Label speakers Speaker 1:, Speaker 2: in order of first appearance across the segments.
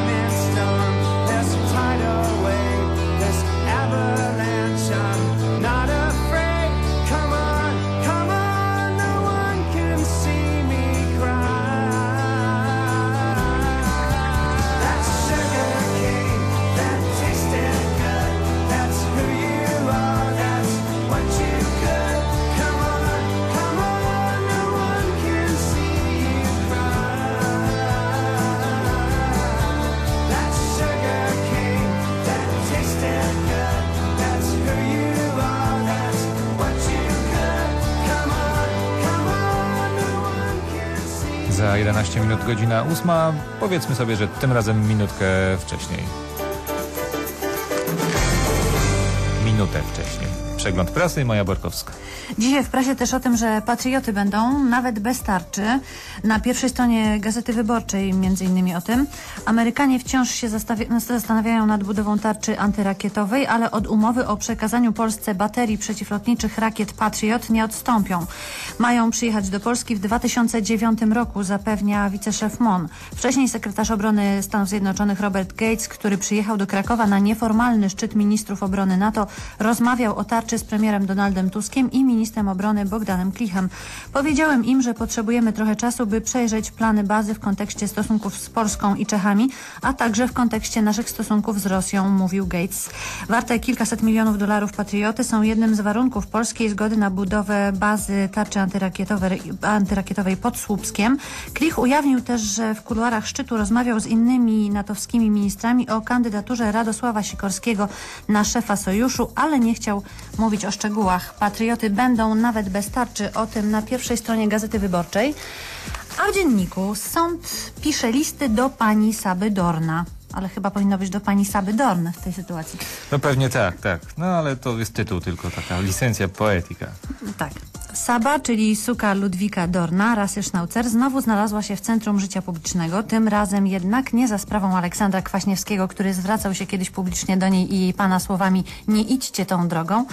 Speaker 1: promised on. Za 11 minut godzina 8. Powiedzmy sobie, że tym razem minutkę wcześniej. Minutę wcześniej. Przegląd prasy Maja Borkowska.
Speaker 2: Dzisiaj w prasie też o tym, że patrioty będą nawet bez tarczy. Na pierwszej stronie Gazety Wyborczej między innymi o tym. Amerykanie wciąż się zastanawiają nad budową tarczy antyrakietowej, ale od umowy o przekazaniu Polsce baterii przeciwlotniczych rakiet Patriot nie odstąpią. Mają przyjechać do Polski w 2009 roku, zapewnia wiceszef MON. Wcześniej sekretarz obrony Stanów Zjednoczonych Robert Gates, który przyjechał do Krakowa na nieformalny szczyt ministrów obrony NATO, rozmawiał o tarczy z premierem Donaldem Tuskiem i ministrem obrony Bogdanem Klichem. Powiedziałem im, że potrzebujemy trochę czasu, by przejrzeć plany bazy w kontekście stosunków z Polską i Czechami, a także w kontekście naszych stosunków z Rosją, mówił Gates. Warte kilkaset milionów dolarów patrioty są jednym z warunków polskiej zgody na budowę bazy tarczy antyrakietowej, antyrakietowej pod Słupskiem. Klich ujawnił też, że w kuluarach szczytu rozmawiał z innymi natowskimi ministrami o kandydaturze Radosława Sikorskiego na szefa sojuszu, ale nie chciał mówić o szczegółach. Patrioty będą nawet bez tarczy. O tym na pierwszej stronie Gazety Wyborczej. A w dzienniku sąd pisze listy do pani Saby Dorna. Ale chyba powinno być do pani Saby Dorn w tej sytuacji.
Speaker 1: No pewnie tak, tak. No ale to jest tytuł tylko, taka licencja poetyka.
Speaker 2: Tak. Saba, czyli suka Ludwika Dorna, rasy Schnauzer, znowu znalazła się w centrum życia publicznego, tym razem jednak nie za sprawą Aleksandra Kwaśniewskiego, który zwracał się kiedyś publicznie do niej i jej pana słowami nie idźcie tą drogą.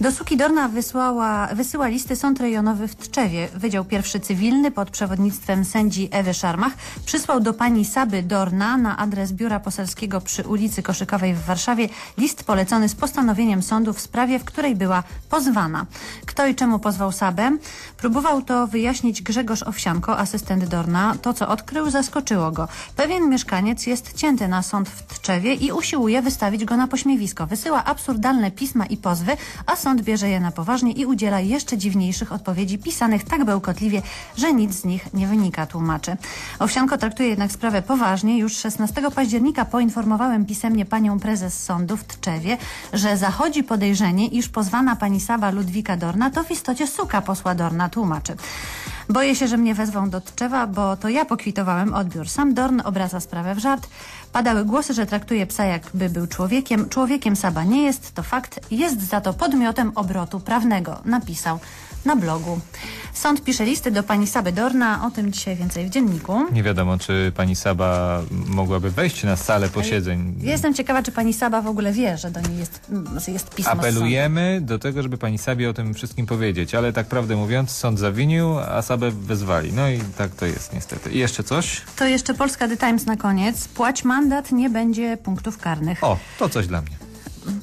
Speaker 2: Do suki Dorna wysłała, wysyła listy sąd rejonowy w Tczewie. Wydział pierwszy cywilny pod przewodnictwem sędzi Ewy Szarmach przysłał do pani Saby Dorna na adres biura poselskiego przy ulicy Koszykowej w Warszawie list polecony z postanowieniem sądu w sprawie, w której była pozwana. Kto i czemu pozwał Sabę? Próbował to wyjaśnić Grzegorz Owsianko, asystent Dorna. To, co odkrył, zaskoczyło go. Pewien mieszkaniec jest cięty na sąd w Tczewie i usiłuje wystawić go na pośmiewisko. Wysyła absurdalne pisma i pozwy, a sąd bierze je na poważnie i udziela jeszcze dziwniejszych odpowiedzi pisanych tak bełkotliwie, że nic z nich nie wynika, tłumaczy. Owsianko traktuje jednak sprawę poważnie. Już 16 października poinformowałem pisemnie panią prezes sądu w Tczewie, że zachodzi podejrzenie, iż pozwana pani Saba Ludwika Dorna to w istocie suka posła Dorna, tłumaczy. Boję się, że mnie wezwą do Tczewa, bo to ja pokwitowałem odbiór. Sam Dorn obraca sprawę w żart. Padały głosy, że traktuje psa jakby był człowiekiem. Człowiekiem Saba nie jest, to fakt. Jest za to podmiotem obrotu prawnego, napisał na blogu. Sąd pisze listy do pani Saby Dorna, o tym dzisiaj więcej w dzienniku.
Speaker 1: Nie wiadomo, czy pani Saba mogłaby wejść na salę posiedzeń.
Speaker 2: Jestem ciekawa, czy pani Saba w ogóle wie, że do niej jest, jest pismo
Speaker 1: Apelujemy do tego, żeby pani Sabie o tym wszystkim powiedzieć, ale tak prawdę mówiąc, sąd zawinił, a Sabę wezwali. No i tak to jest niestety. I jeszcze coś?
Speaker 2: To jeszcze Polska The Times na koniec. Płać mandat, nie będzie punktów karnych.
Speaker 1: O, to coś dla mnie.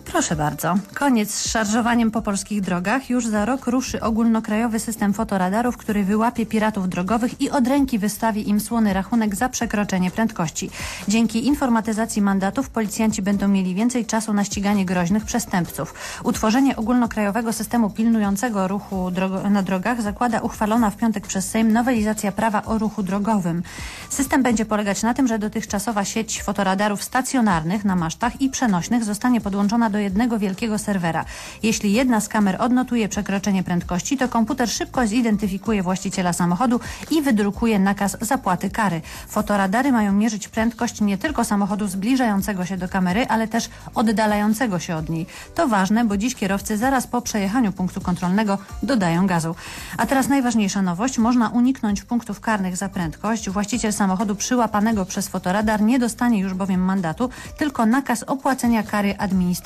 Speaker 2: Proszę bardzo. Koniec z szarżowaniem po polskich drogach. Już za rok ruszy ogólnokrajowy system fotoradarów, który wyłapie piratów drogowych i od ręki wystawi im słony rachunek za przekroczenie prędkości. Dzięki informatyzacji mandatów policjanci będą mieli więcej czasu na ściganie groźnych przestępców. Utworzenie ogólnokrajowego systemu pilnującego ruchu na drogach zakłada uchwalona w piątek przez Sejm nowelizacja prawa o ruchu drogowym. System będzie polegać na tym, że dotychczasowa sieć fotoradarów stacjonarnych na masztach i przenośnych zostanie podłączona do jednego wielkiego serwera. Jeśli jedna z kamer odnotuje przekroczenie prędkości, to komputer szybko zidentyfikuje właściciela samochodu i wydrukuje nakaz zapłaty kary. Fotoradary mają mierzyć prędkość nie tylko samochodu zbliżającego się do kamery, ale też oddalającego się od niej. To ważne, bo dziś kierowcy zaraz po przejechaniu punktu kontrolnego dodają gazu. A teraz najważniejsza nowość. Można uniknąć punktów karnych za prędkość. Właściciel samochodu przyłapanego przez fotoradar nie dostanie już bowiem mandatu, tylko nakaz opłacenia kary administracyjnej.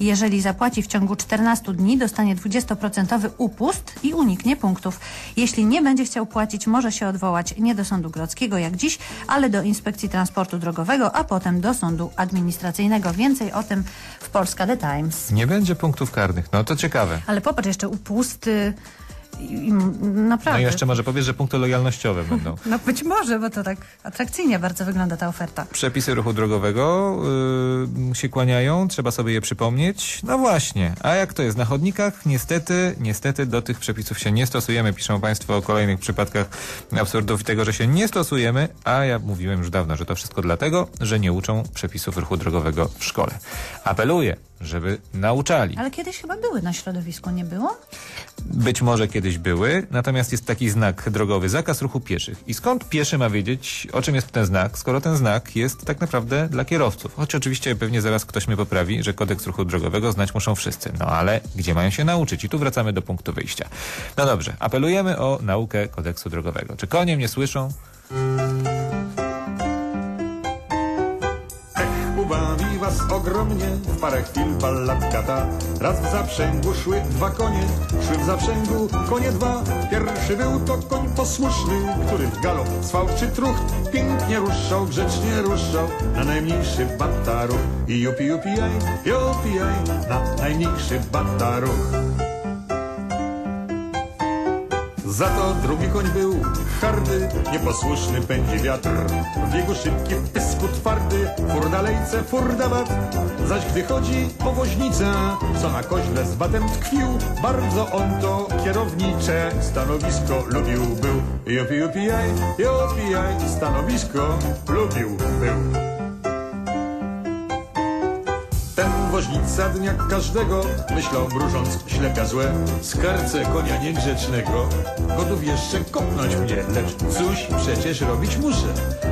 Speaker 2: Jeżeli zapłaci w ciągu 14 dni, dostanie 20% upust i uniknie punktów. Jeśli nie będzie chciał płacić, może się odwołać nie do Sądu Grodzkiego jak dziś, ale do Inspekcji Transportu Drogowego, a potem do Sądu Administracyjnego. Więcej o tym w Polska The Times.
Speaker 1: Nie będzie punktów karnych, no to ciekawe.
Speaker 2: Ale popatrz, jeszcze upusty... I, naprawdę.
Speaker 1: No i jeszcze może powiesz, że punkty lojalnościowe będą.
Speaker 2: No być może, bo to tak atrakcyjnie bardzo wygląda ta oferta.
Speaker 1: Przepisy ruchu drogowego yy, się kłaniają, trzeba sobie je przypomnieć. No właśnie, a jak to jest na chodnikach? Niestety, niestety do tych przepisów się nie stosujemy. Piszą Państwo o kolejnych przypadkach absurdów i tego, że się nie stosujemy, a ja mówiłem już dawno, że to wszystko dlatego, że nie uczą przepisów ruchu drogowego w szkole. Apeluję, żeby nauczali.
Speaker 2: Ale kiedyś chyba były na środowisku, nie było?
Speaker 1: Być może kiedyś były, natomiast jest taki znak drogowy, zakaz ruchu pieszych. I skąd pieszy ma wiedzieć, o czym jest ten znak, skoro ten znak jest tak naprawdę dla kierowców? Choć oczywiście pewnie zaraz ktoś mnie poprawi, że kodeks ruchu drogowego znać muszą wszyscy. No ale gdzie mają się nauczyć? I tu wracamy do punktu wyjścia. No dobrze, apelujemy o naukę kodeksu drogowego. Czy konie mnie słyszą?
Speaker 3: Ogromnie w parę chwil ballatka ta. Raz w zaprzęgu szły dwa konie, szły w zaprzęgu konie dwa. Pierwszy był to koń posłuszny, który w galop swał czy trucht. Pięknie ruszał, grzecznie ruszał na najmniejszy bataruch. I jupi jupi jaj, jupi jaj, na najmniejszy bataruch. Za to drugi koń był hardy, nieposłuszny pędzi wiatr. W biegu szybki, w pysku twardy, fur dalejce, fur dabat. Zaś gdy chodzi o co na koźle z batem tkwił, bardzo on to kierownicze stanowisko lubił był. Jupi, jupi, jaj, jupi, jaj, stanowisko lubił był. Woźnica dnia każdego myślał mrużąc ślepia złe. Skarce konia niegrzecznego Gotów jeszcze kopnąć mnie. Lecz coś przecież robić muszę?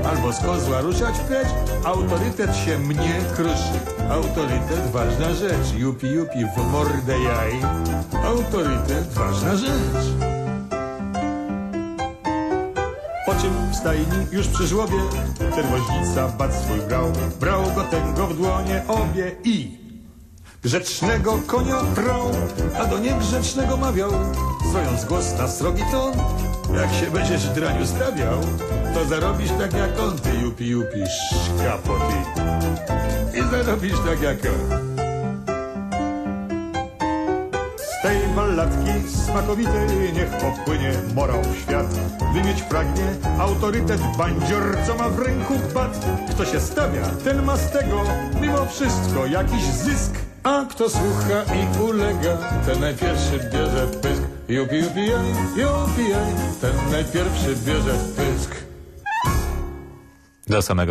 Speaker 3: Albo z kozła ruszać precz? Autorytet się mnie kruszy. Autorytet ważna rzecz. Jupi jupi w mordę jaj. Autorytet ważna rzecz. Po czym w stajni już przy żłobie ten woźnica bat swój brał, brał go ten go w dłonie obie i grzecznego konia brał, a do niegrzecznego mawiał, swojąc głos na srogi ton. Jak się będziesz draniu stawiał, to zarobisz tak jak on, ty jupi jupi szkapoty. I zarobisz tak jak on. Z tej ballatki smakowitej niech popłynie morał w świat. By mieć pragnie autorytet bandzior, co ma w ręku bat. Kto się stawia, ten ma z tego mimo wszystko jakiś zysk. A kto słucha i ulega, ten najpierwszy bierze pysk. Jupi, jupi, jaj, jupi, jaj, ten najpierwszy bierze pysk.
Speaker 1: Do samego